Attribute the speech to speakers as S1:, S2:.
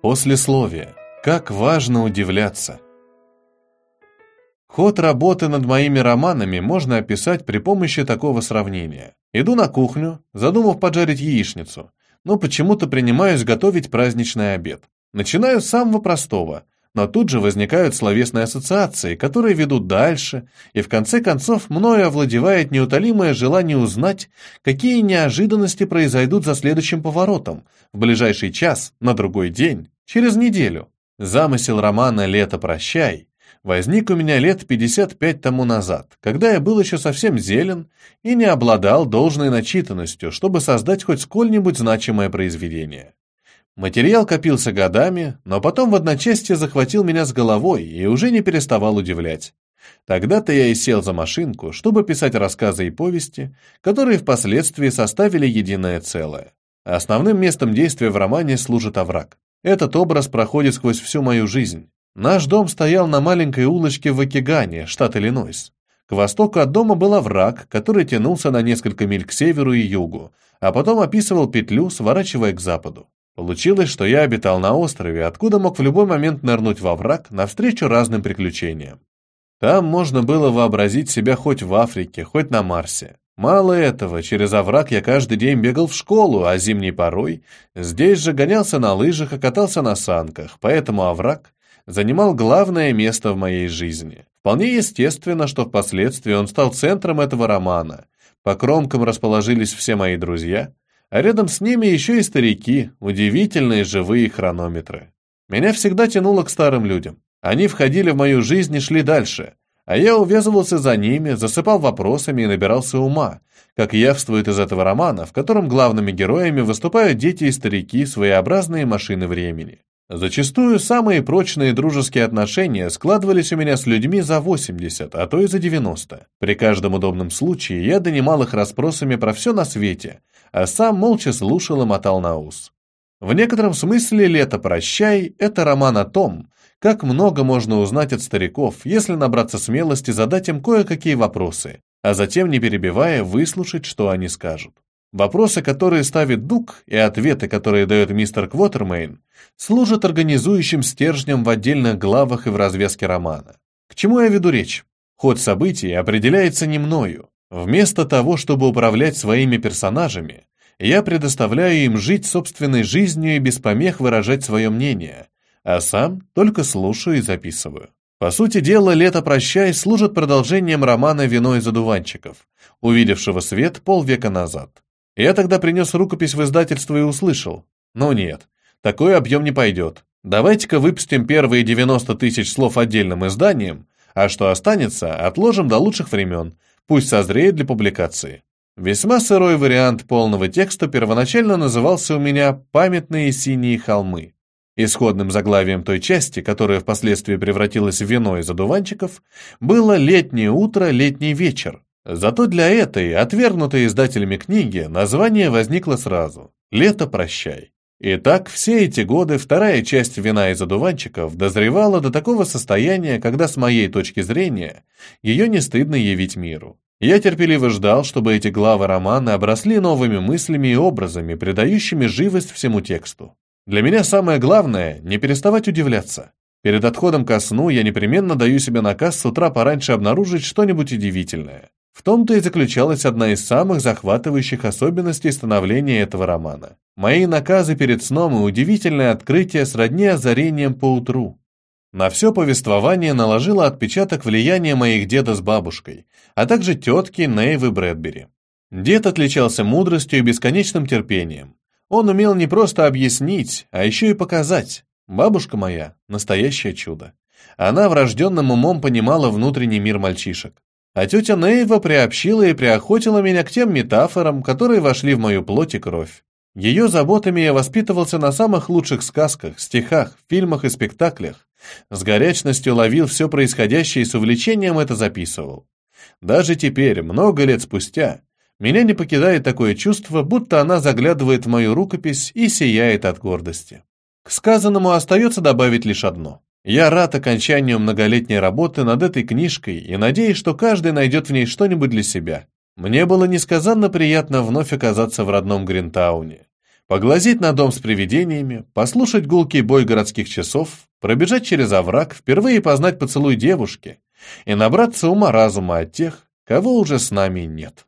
S1: Послесловие. Как важно удивляться. Ход работы над моими романами можно описать при помощи такого сравнения. Иду на кухню, задумав поджарить яичницу, но почему-то принимаюсь готовить праздничный обед. Начинаю с самого простого – но тут же возникают словесные ассоциации, которые ведут дальше, и в конце концов мною овладевает неутолимое желание узнать, какие неожиданности произойдут за следующим поворотом, в ближайший час, на другой день, через неделю. Замысел романа «Лето, прощай» возник у меня лет 55 тому назад, когда я был еще совсем зелен и не обладал должной начитанностью, чтобы создать хоть сколь-нибудь значимое произведение. Материал копился годами, но потом в одночасье захватил меня с головой и уже не переставал удивлять. Тогда-то я и сел за машинку, чтобы писать рассказы и повести, которые впоследствии составили единое целое. Основным местом действия в романе служит овраг. Этот образ проходит сквозь всю мою жизнь. Наш дом стоял на маленькой улочке в Окигане, штат Иллинойс. К востоку от дома был овраг, который тянулся на несколько миль к северу и югу, а потом описывал петлю, сворачивая к западу. Получилось, что я обитал на острове, откуда мог в любой момент нырнуть во враг навстречу разным приключениям. Там можно было вообразить себя хоть в Африке, хоть на Марсе. Мало этого, через овраг я каждый день бегал в школу, а зимней порой здесь же гонялся на лыжах и катался на санках, поэтому овраг занимал главное место в моей жизни. Вполне естественно, что впоследствии он стал центром этого романа. По кромкам расположились все мои друзья, а рядом с ними еще и старики, удивительные живые хронометры. Меня всегда тянуло к старым людям. Они входили в мою жизнь и шли дальше, а я увязывался за ними, засыпал вопросами и набирался ума, как явствует из этого романа, в котором главными героями выступают дети и старики, своеобразные машины времени. Зачастую самые прочные дружеские отношения складывались у меня с людьми за 80, а то и за 90. При каждом удобном случае я донимал их расспросами про все на свете, а сам молча слушал и мотал на ус. В некотором смысле «Лето, прощай» — это роман о том, как много можно узнать от стариков, если набраться смелости задать им кое-какие вопросы, а затем, не перебивая, выслушать, что они скажут. Вопросы, которые ставит Дук, и ответы, которые дает мистер Квотермейн, служат организующим стержнем в отдельных главах и в развязке романа. К чему я веду речь? Ход событий определяется не мною, Вместо того, чтобы управлять своими персонажами, я предоставляю им жить собственной жизнью и без помех выражать свое мнение, а сам только слушаю и записываю. По сути дела, «Лето прощай» служит продолжением романа «Вино из одуванчиков», увидевшего свет полвека назад. Я тогда принес рукопись в издательство и услышал. Ну нет, такой объем не пойдет. Давайте-ка выпустим первые 90 тысяч слов отдельным изданием, а что останется, отложим до лучших времен, Пусть созреет для публикации. Весьма сырой вариант полного текста первоначально назывался у меня «Памятные синие холмы». Исходным заглавием той части, которая впоследствии превратилась в вино из одуванчиков, было «Летнее утро, летний вечер». Зато для этой, отвергнутой издателями книги, название возникло сразу «Лето, прощай». Итак, все эти годы вторая часть вина из одуванчиков дозревала до такого состояния, когда, с моей точки зрения, ее не стыдно явить миру. Я терпеливо ждал, чтобы эти главы романа обросли новыми мыслями и образами, придающими живость всему тексту. Для меня самое главное — не переставать удивляться. Перед отходом ко сну я непременно даю себе наказ с утра пораньше обнаружить что-нибудь удивительное. В том-то и заключалась одна из самых захватывающих особенностей становления этого романа. Мои наказы перед сном и удивительное открытие сродни озарением поутру. На все повествование наложило отпечаток влияния моих деда с бабушкой, а также тетки Нейвы Брэдбери. Дед отличался мудростью и бесконечным терпением. Он умел не просто объяснить, а еще и показать. Бабушка моя — настоящее чудо. Она врожденным умом понимала внутренний мир мальчишек. А тетя Нейва приобщила и приохотила меня к тем метафорам, которые вошли в мою плоть и кровь. Ее заботами я воспитывался на самых лучших сказках, стихах, фильмах и спектаклях. С горячностью ловил все происходящее и с увлечением это записывал. Даже теперь, много лет спустя, меня не покидает такое чувство, будто она заглядывает в мою рукопись и сияет от гордости. К сказанному остается добавить лишь одно. Я рад окончанию многолетней работы над этой книжкой и надеюсь, что каждый найдет в ней что-нибудь для себя. Мне было несказанно приятно вновь оказаться в родном Гринтауне. Поглазеть на дом с привидениями, послушать гулкий бой городских часов, пробежать через овраг, впервые познать поцелуй девушки и набраться ума-разума от тех, кого уже с нами нет.